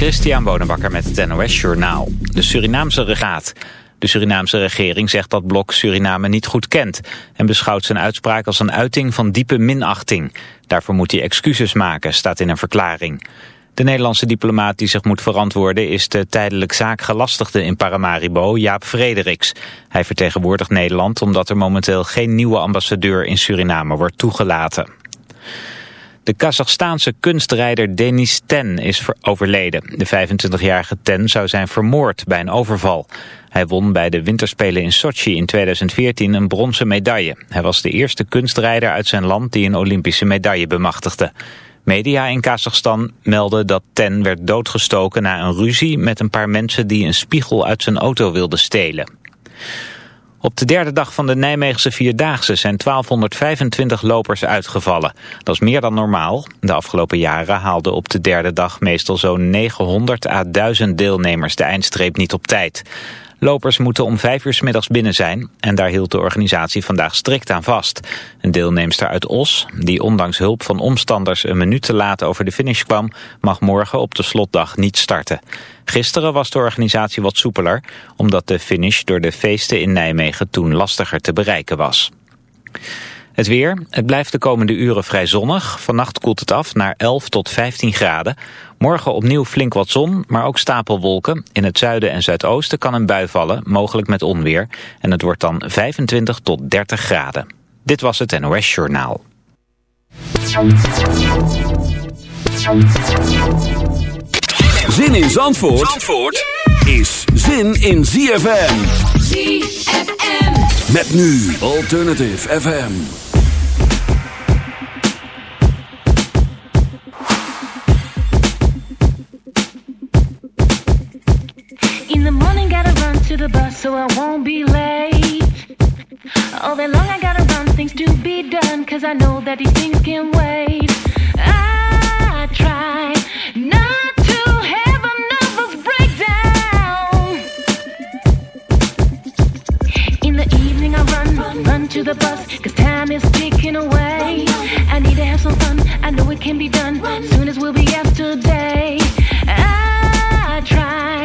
Christian Bonenbakker met het NOS Journaal. De Surinaamse regaat. De Surinaamse regering zegt dat Blok Suriname niet goed kent... en beschouwt zijn uitspraak als een uiting van diepe minachting. Daarvoor moet hij excuses maken, staat in een verklaring. De Nederlandse diplomaat die zich moet verantwoorden... is de tijdelijk zaakgelastigde in Paramaribo, Jaap Frederiks. Hij vertegenwoordigt Nederland omdat er momenteel geen nieuwe ambassadeur in Suriname wordt toegelaten. De Kazachstaanse kunstrijder Denis Ten is overleden. De 25-jarige Ten zou zijn vermoord bij een overval. Hij won bij de winterspelen in Sochi in 2014 een bronzen medaille. Hij was de eerste kunstrijder uit zijn land die een Olympische medaille bemachtigde. Media in Kazachstan melden dat Ten werd doodgestoken na een ruzie met een paar mensen die een spiegel uit zijn auto wilden stelen. Op de derde dag van de Nijmeegse Vierdaagse zijn 1225 lopers uitgevallen. Dat is meer dan normaal. De afgelopen jaren haalden op de derde dag meestal zo'n 900 à 1000 deelnemers de eindstreep niet op tijd. Lopers moeten om vijf uur s middags binnen zijn en daar hield de organisatie vandaag strikt aan vast. Een deelnemster uit Os, die ondanks hulp van omstanders een minuut te laat over de finish kwam, mag morgen op de slotdag niet starten. Gisteren was de organisatie wat soepeler, omdat de finish door de feesten in Nijmegen toen lastiger te bereiken was. Het weer. Het blijft de komende uren vrij zonnig. Vannacht koelt het af naar 11 tot 15 graden. Morgen opnieuw flink wat zon, maar ook stapelwolken. In het zuiden en zuidoosten kan een bui vallen, mogelijk met onweer. En het wordt dan 25 tot 30 graden. Dit was het NOS Journaal. Zin in Zandvoort, Zandvoort is zin in ZFM. ZFM. Met nu Alternative FM. All day long I gotta run things to be done cause I know that these things can wait. I try not to have a nervous breakdown. In the evening I run, run, run to the bus cause time is ticking away. I need to have some fun, I know it can be done. Soon as we'll be yesterday. I try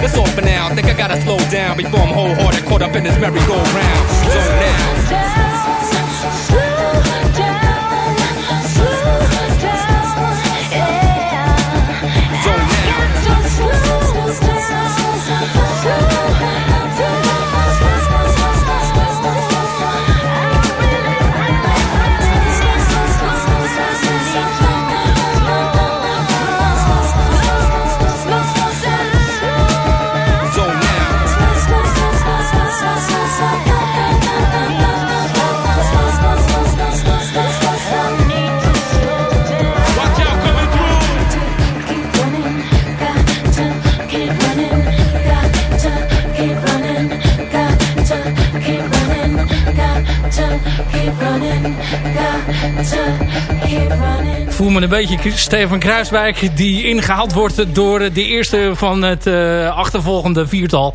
That's all for now. Think I gotta slow down before I'm wholehearted, caught up in this merry-go-round. So now. Voel me een beetje Stefan Kruiswijk die ingehaald wordt door de eerste van het eh, achtervolgende viertal.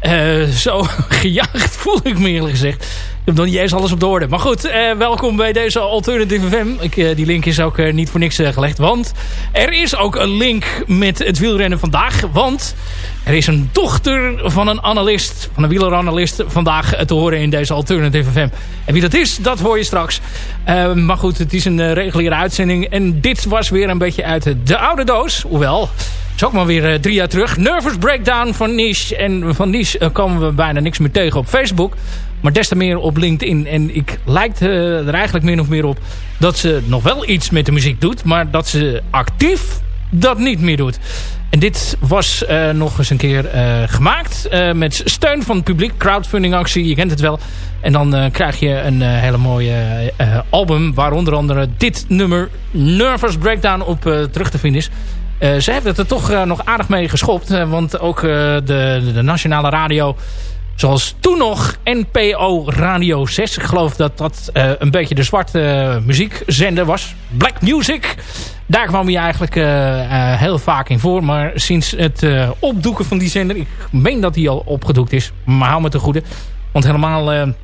Eh, zo gejaagd voel ik me eerlijk gezegd. Heb nog niet eens alles op de orde. Maar goed, uh, welkom bij deze Alternative FM. Ik, die link is ook niet voor niks gelegd. Want er is ook een link met het wielrennen vandaag. Want er is een dochter van een analist, van een wieleranalist... vandaag te horen in deze Alternative FM. En wie dat is, dat hoor je straks. maar goed, het is een reguliere uitzending. En dit was weer een beetje uit de oude doos. Hoewel, is ook maar weer drie jaar terug. Nervous Breakdown van Niche. En van Niche komen we bijna niks meer tegen op Facebook. Maar des te meer op LinkedIn. En ik lijkt er eigenlijk min of meer op dat ze nog wel iets met de muziek doet. Maar dat ze actief dat niet meer doet. En dit was uh, nog eens een keer uh, gemaakt. Met steun van het publiek. Crowdfunding actie, je kent het wel. En dan krijg je een hele mooie album. Waar onder andere dit nummer Nervous Breakdown op terug te vinden is. ze hebben het er toch nog aardig mee geschopt. want ook de, de nationale radio zoals toen nog NPO Radio 6. Ik geloof dat dat uh, een beetje de zwarte uh, muziekzender was. Black Music. Daar kwam hij eigenlijk uh, heel vaak in voor. Maar sinds het opdoeken van die zender... Ik meen dat hij al opgedoekt is. Maar hou me te goede. Want helemaal...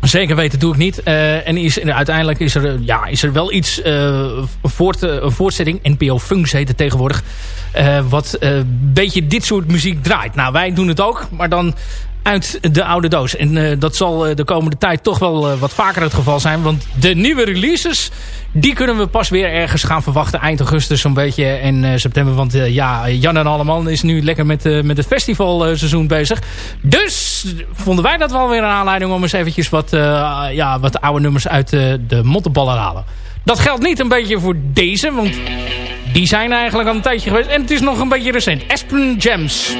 Zeker weten doe ik niet. en is, uiteindelijk is er, ja, is er wel iets, voort, een voortzetting. NPO Funks heet het tegenwoordig. wat een beetje dit soort muziek draait. Nou, wij doen het ook. Maar dan uit de oude doos. En uh, dat zal uh, de komende tijd toch wel uh, wat vaker het geval zijn. Want de nieuwe releases, die kunnen we pas weer ergens gaan verwachten. Eind augustus zo'n beetje en september. Want ja, Jan en Alleman is nu lekker met, met het festivalseizoen bezig. Dus vonden wij dat wel weer een aanleiding om eens eventjes wat, ja, wat oude nummers uit de mottenballen halen. Dat geldt niet een beetje voor deze, want die zijn eigenlijk al een tijdje geweest. En het is nog een beetje recent. Aspen Gems.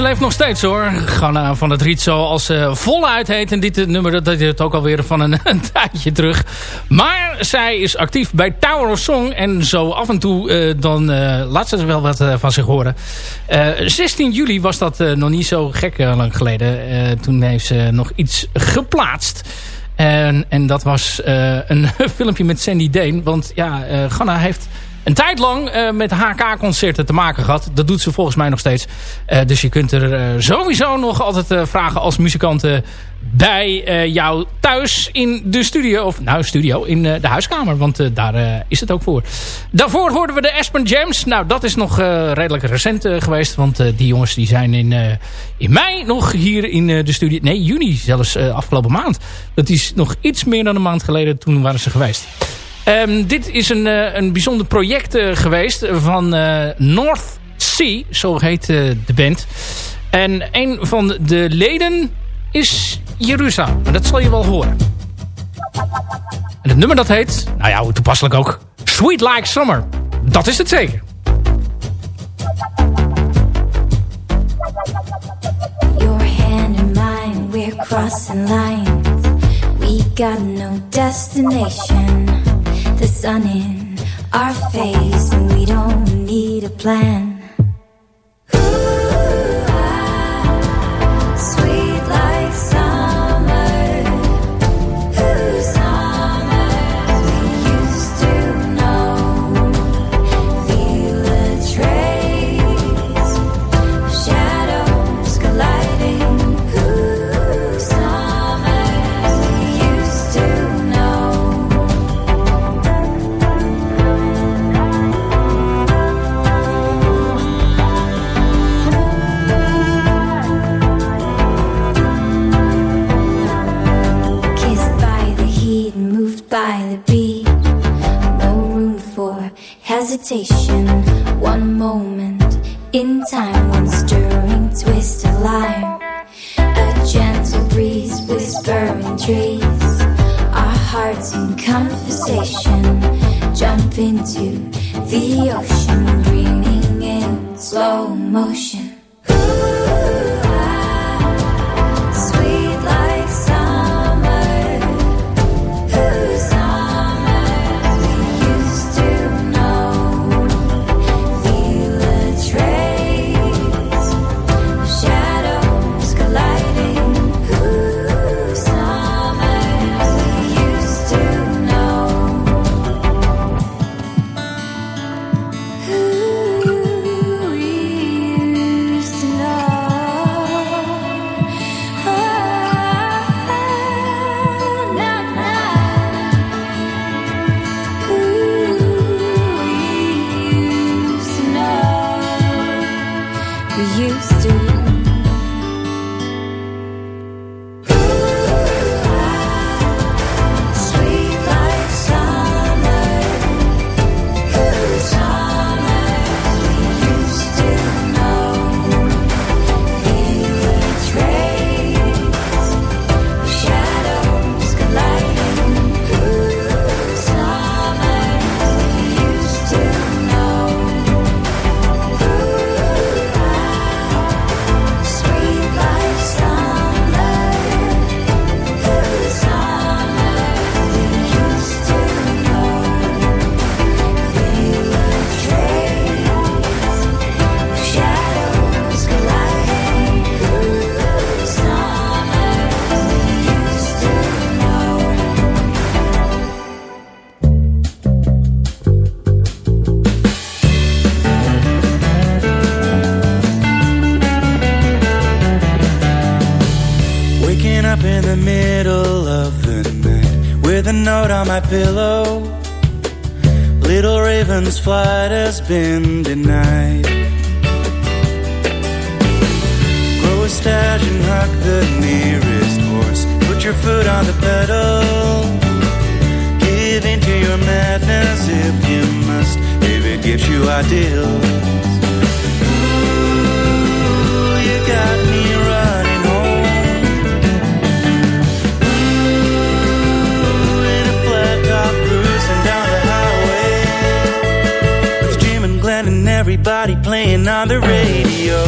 Ze leeft nog steeds hoor. Ganna van het Riet zoals ze voluit heet. En dit nummer dat deed het ook alweer van een, een, tijdje terug. Maar zij is actief bij Tower of Song. En zo af en toe uh, dan laat ze wel wat van zich horen. 16 juli was dat nog niet zo gek lang geleden. toen heeft ze nog iets geplaatst. En, en dat was een filmpje met Sandy Dane. Want ja, Ganna heeft een tijd lang uh, met HK-concerten te maken gehad. Dat doet ze volgens mij nog steeds. Uh, dus je kunt er uh, sowieso nog altijd vragen als muzikanten bij jou thuis in de studio. Of nou, studio, in de huiskamer. Want daar is het ook voor. Daarvoor hoorden we de Aspen Jams. Nou, dat is nog redelijk recent geweest. Want die jongens die zijn in, in mei nog hier in de studio. Nee, juni zelfs afgelopen maand. Dat is nog iets meer dan een maand geleden. Toen waren ze geweest. Um, dit is een, uh, een bijzonder project uh, geweest van uh, North Sea, zo heet de band. En een van de leden is Jeruzalem. Dat zal je wel horen. En het nummer dat heet, nou ja, toepasselijk ook, Sweet Like Summer. Dat is het zeker. Your hand in mine, we're lines. We got no destination. The sun in our face, and we don't need a plan. Hesitation. One moment in time, one stirring twist of life. A gentle breeze whispering trees. Our hearts in conversation. Jump into the ocean, dreaming in slow motion. Been denied. Grow a stash and hug the nearest horse. Put your foot on the pedal. Give into your madness if you must, if it gives you ideals. Everybody playing on the radio.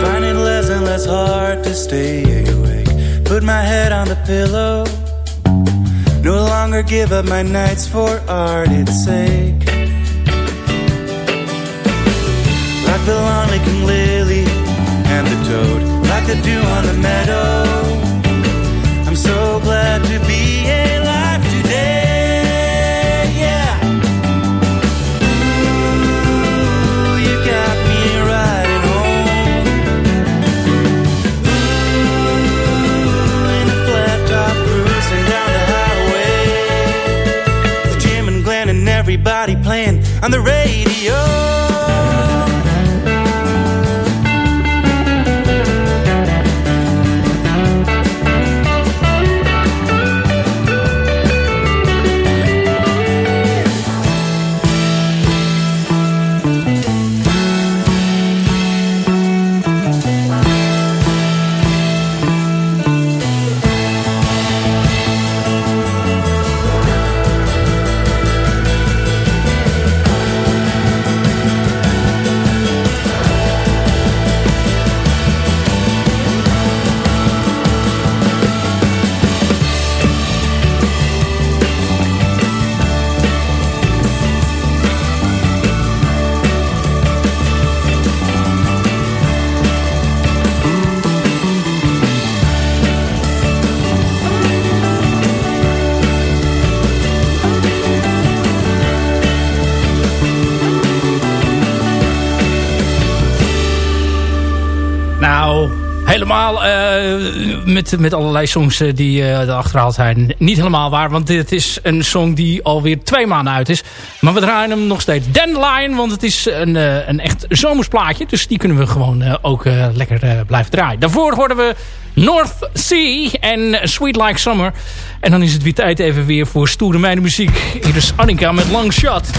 Finding less and less hard to stay awake. Put my head on the pillow. No longer give up my nights for art its sake. Like the like the dew on the meadow. I'm so glad to be alive today. Yeah. Ooh, you got me riding home. Ooh, in a flat top cruising down the highway with Jim and Glenn and everybody playing on the radio. Met, met allerlei songs die uh, er achterhaald zijn. Niet helemaal waar, want dit is een song die alweer twee maanden uit is. Maar we draaien hem nog steeds. Dandelion, want het is een, uh, een echt zomersplaatje. Dus die kunnen we gewoon ook lekker blijven draaien. Daarvoor hoorden we North Sea en Sweet Like Summer. En dan is het weer tijd even weer voor stoere muziek. Hier is Annika met Long Shot.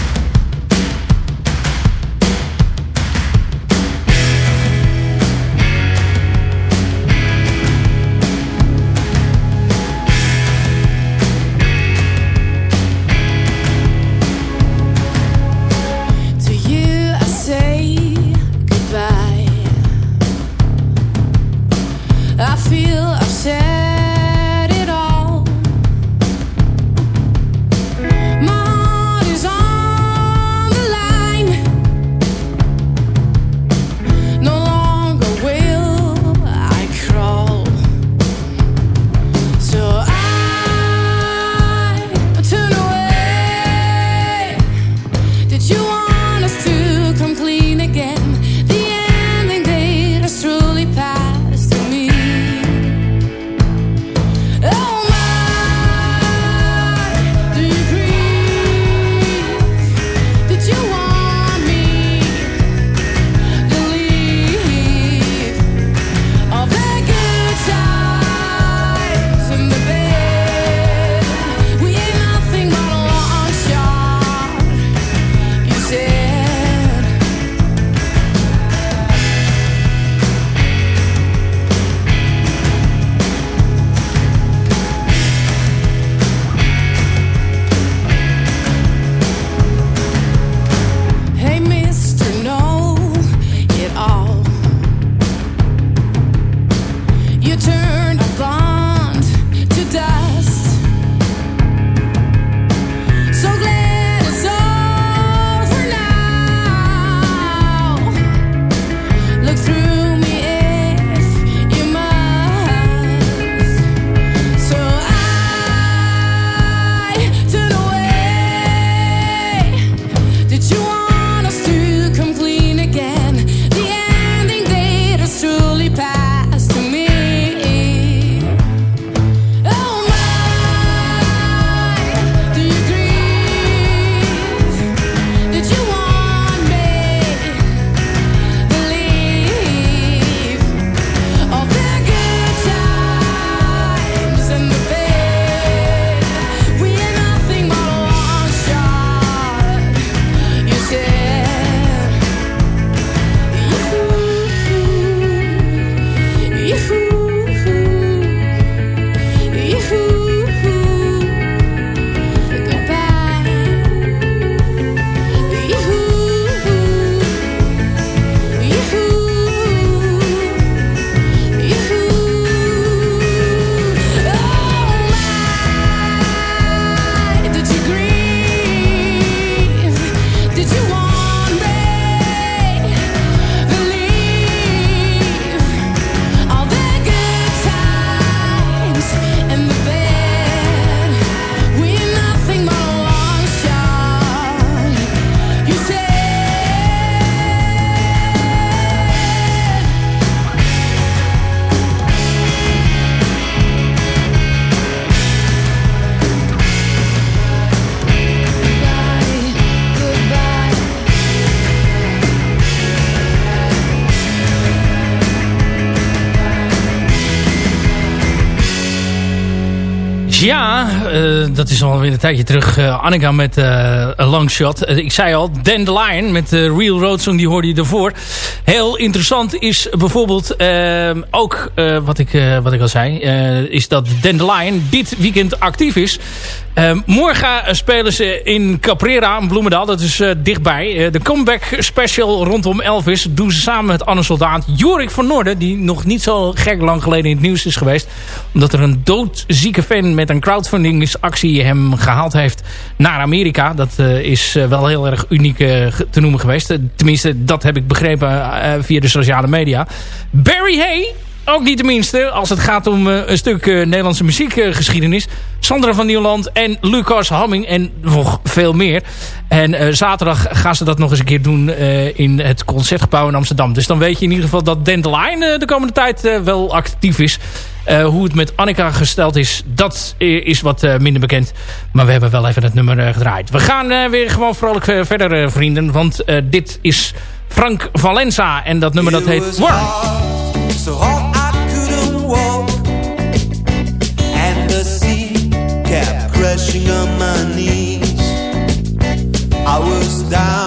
Dat is alweer een tijdje terug. Uh, Annika met uh, een long shot. ik zei al, Dandelion met de Real Road Song, die hoorde je ervoor. Heel interessant is bijvoorbeeld ook, wat, ik, wat ik al zei, is dat Dandelion dit weekend actief is. Morgen spelen ze in Caprera in Bloemendaal, dat is dichtbij. de comeback special rondom Elvis doen ze samen met Anne Soldaat. Jorik van Noorden, die nog niet zo gek lang geleden in het nieuws is geweest. Omdat er een doodzieke fan met een crowdfundingsactie hem gehaald heeft naar Amerika. Dat uh, is wel heel erg uniek te noemen geweest. tenminste, dat heb ik begrepen via de sociale media. Barry Hay ook niet de minste als het gaat om een stuk Nederlandse muziekgeschiedenis. Sandra van Nieuwland en Lucas Hamming en nog veel meer. En zaterdag gaan ze dat nog eens een keer doen in het Concertgebouw in Amsterdam. Dus dan weet je in ieder geval dat Dandelion de komende tijd wel actief is. hoe het met Annika gesteld is, dat is wat minder bekend. Maar we hebben wel even het nummer gedraaid. We gaan weer gewoon vrolijk verder, vrienden. Want dit is Frank Valenza. En dat nummer dat heet Worm. Down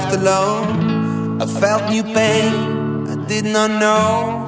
left alone. I felt new pain. I did not know.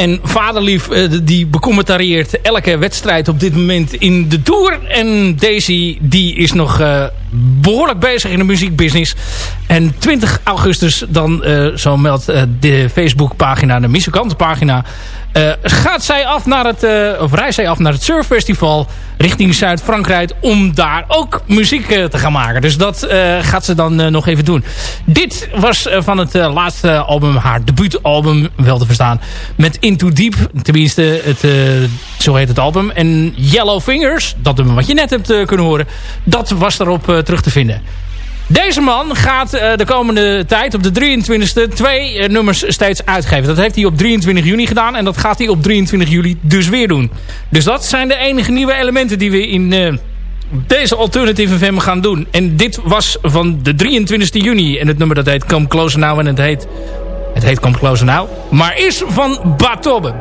En Vaderlief uh, die becommentarieert elke wedstrijd op dit moment in de Tour. En Daisy die is nog uh, behoorlijk bezig in de muziekbusiness. En 20 augustus dan, uh, zo meldt de Facebookpagina, de muzikantenpagina... Uh, gaat zij af naar het, uh, of reist zij af naar het surffestival richting Zuid-Frankrijk om daar ook muziek uh, te gaan maken. Dus dat gaat ze dan nog even doen. Dit was van het laatste album, haar debuutalbum, wel te verstaan, met Into Deep. Tenminste, het, zo heet het album. En Yellow Fingers, dat nummer wat je net hebt kunnen horen, dat was daarop terug te vinden. Deze man gaat uh, de komende tijd op de 23e twee uh, nummers steeds uitgeven. Dat heeft hij op 23 juni gedaan en dat gaat hij op 23 juli dus weer doen. Dus dat zijn de enige nieuwe elementen die we in uh, deze Alternative FM gaan doen. En dit was van de 23 juni en het nummer dat heet Come Closer Now en het heet, het heet Come Closer Now. Maar is van Batobbe.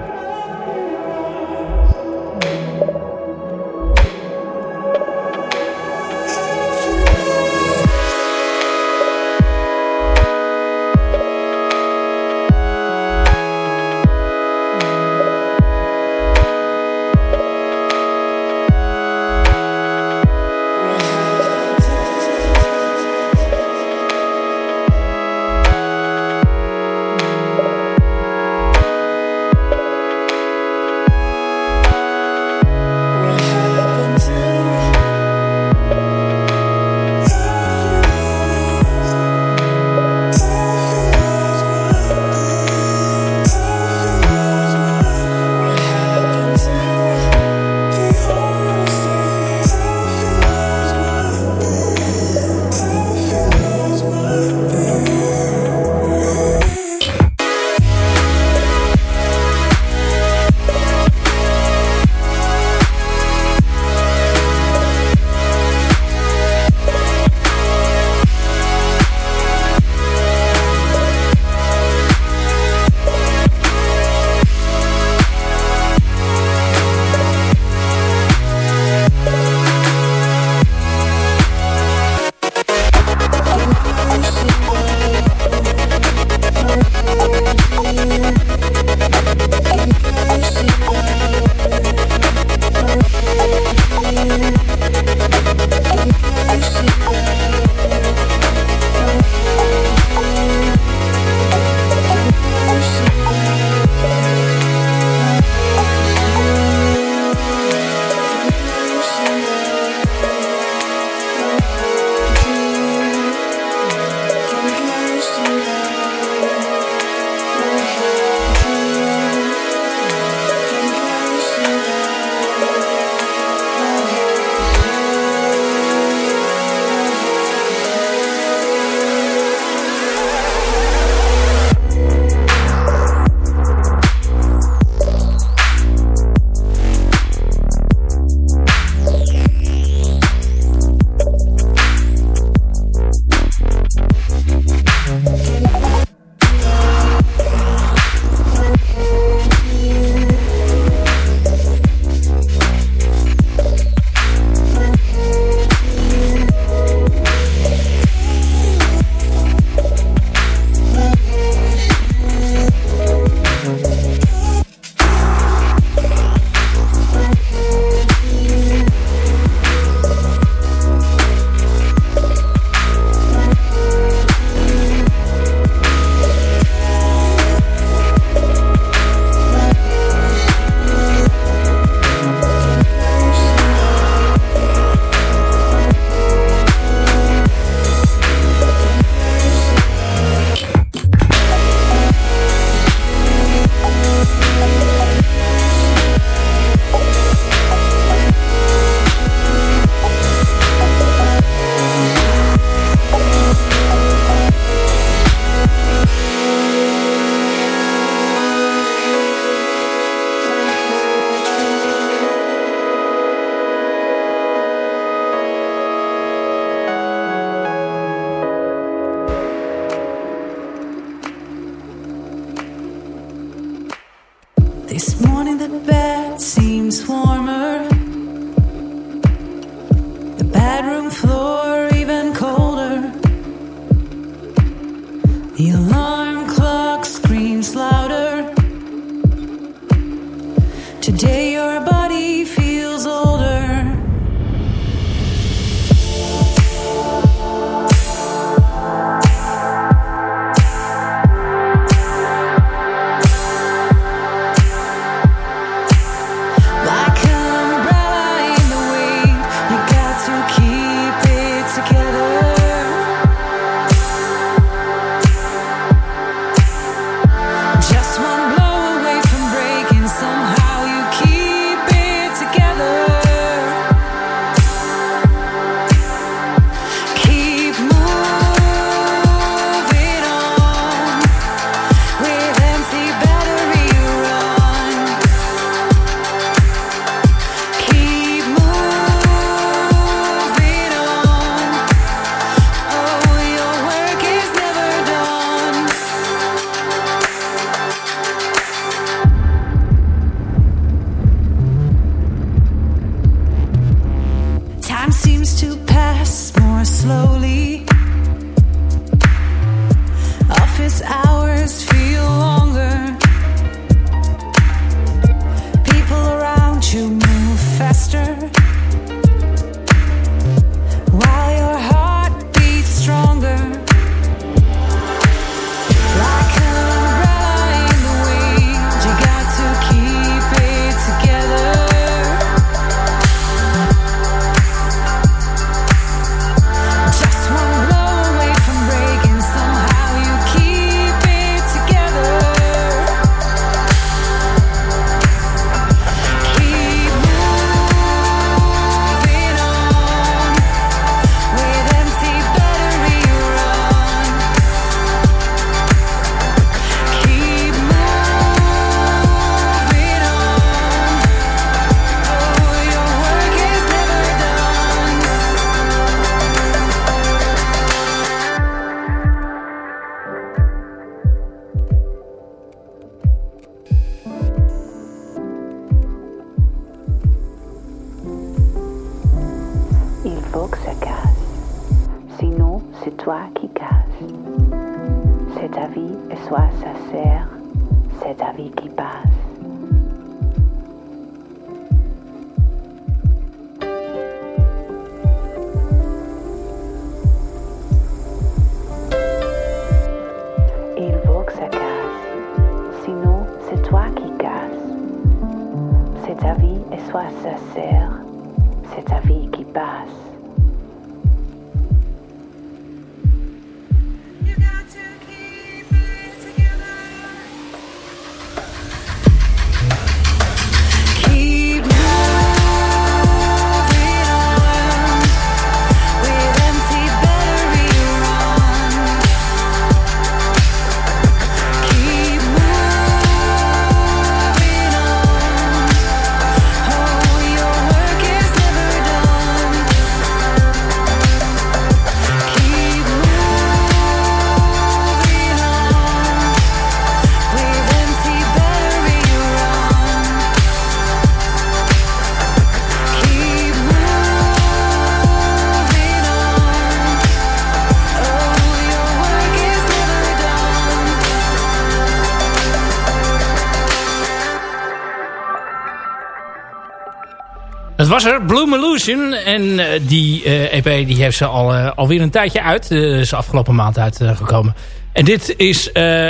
Was Bloom Illusion. En eh, die eh, EP die heeft ze al, eh, alweer een tijdje uit. Is afgelopen maand uitgekomen. en dit is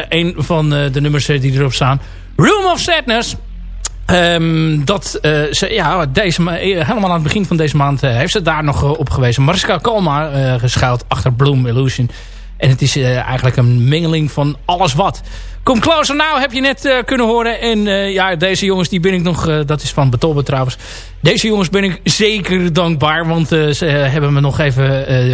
een van de nummers die erop staan. Room of Sadness. Ehm, dat ze, ja, deze ma- helemaal aan het begin van deze maand heeft ze daar nog op gewezen. Mariska Kalma geschuild achter Bloom Illusion. En het is eigenlijk een mengeling van alles wat. Come Closer Now heb je net eh, kunnen horen. En eh, ja, deze jongens die ben ik nog... eh, dat is van Betobbe trouwens. Deze jongens ben ik zeker dankbaar. Want ze hebben me nog even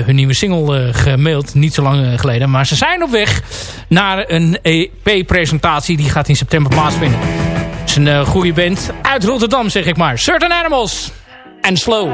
hun nieuwe single gemaild. Niet zo lang geleden. Maar ze zijn op weg naar een EP-presentatie. Die gaat in september plaatsvinden. Het is een goede band. Uit Rotterdam zeg ik maar. Certain Animals. En Slow.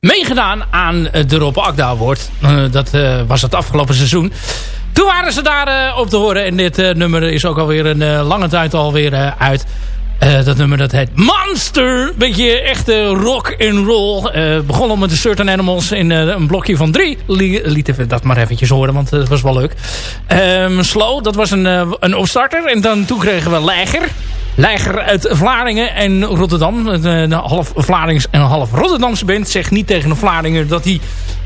Meegedaan aan de Rob Akda Award. Eh, dat eh, was het afgelopen seizoen. Toen waren ze daar eh, op te horen. En dit nummer is ook alweer een lange tijd alweer uit. Dat nummer dat heet Monster. Beetje echte rock and roll. Eh begon al met de Certain Animals in een blokje van drie. Li- liet even dat maar eventjes horen, want het was wel leuk. Ehm, Slow, dat was een, een opstarter. En dan, toen kregen we Leiger. Leiger uit Vlaardingen en Rotterdam. Een, een half Vlaardings en een half Rotterdamse band. Zeg niet tegen een Vlaardinger dat hij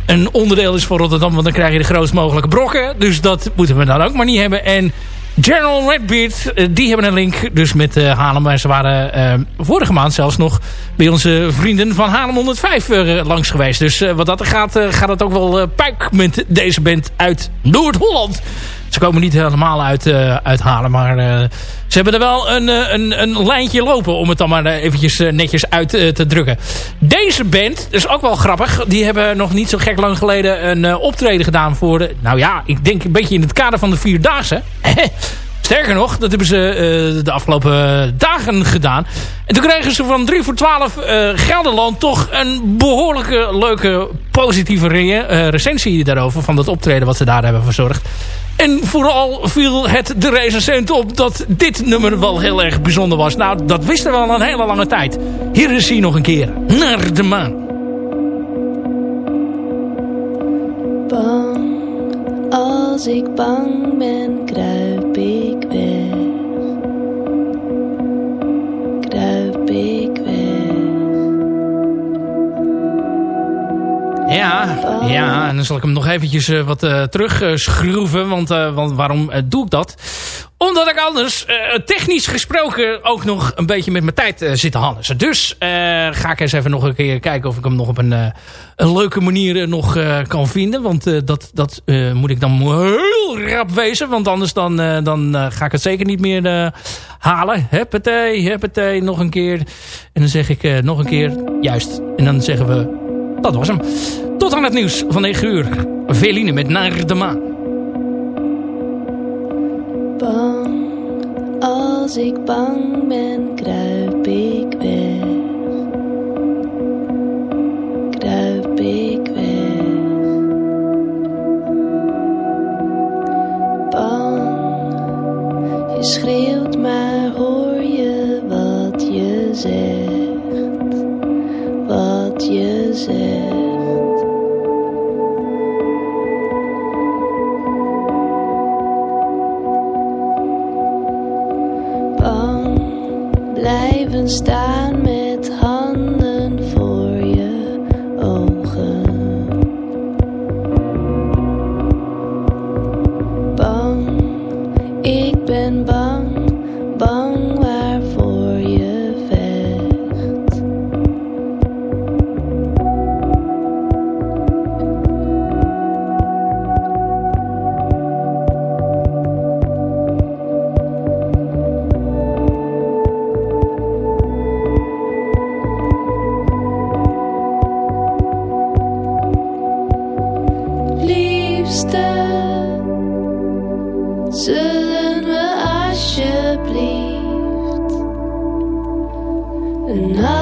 een onderdeel is van Rotterdam. Want dan krijg je de grootst mogelijke brokken. Dus dat moeten we dan ook maar niet hebben. En General Redbeard, eh, die hebben een link dus met uh, Haarlem. En ze waren eh, vorige maand zelfs nog bij onze vrienden van Haarlem 105 eh, langs geweest. Dus eh, wat dat gaat, eh, gaat het ook wel eh, puik met deze band uit Noord-Holland. Ze komen niet helemaal uit, Haarlem, maar eh, ze hebben er wel een, eh, een, een lijntje lopen om het dan maar eventjes netjes uit te drukken. Deze band, is ook wel grappig, die hebben nog niet zo gek lang geleden een optreden gedaan voor, de, nou ja, ik denk een beetje in het kader van de Vierdaagse. Sterker nog, dat hebben ze eh, de afgelopen dagen gedaan. En toen kregen ze van 3 voor 12 eh, Gelderland toch een behoorlijke leuke positieve re eh, recensie daarover. Van dat optreden wat ze daar hebben verzorgd. En vooral viel het de recensent op dat dit nummer wel heel erg bijzonder was. Nou, dat wisten we al een hele lange tijd. Hier is hij nog een keer. Naar de maan. Als ik bang ben, kruip ik weg. Kruip ik weg. Ja, ja, en dan zal ik hem nog eventjes eh, wat eh, terug eh. Want, want waarom doe ik dat? Omdat ik anders eh, technisch gesproken ook nog een beetje met mijn tijd eh, zit te hangen. Dus eh, ga ik eens even nog een keer kijken of ik hem nog op een, een leuke manier nog kan vinden. Want dat, dat moet ik dan heel rap wezen. Want anders dan, dan ga ik het zeker niet meer halen. Huppatee, huppatee, nog een keer. En dan zeg ik nog een keer, juist. En dan zeggen we, dat was hem. Tot aan het nieuws van 9 uur. Veline met Naar de Maan. Bang, als ik bang ben, kruip ik weg. Kruip ik weg. Bang, je schreeuwt, maar hoor je wat je zegt. Wat je zegt. Staan met handen No.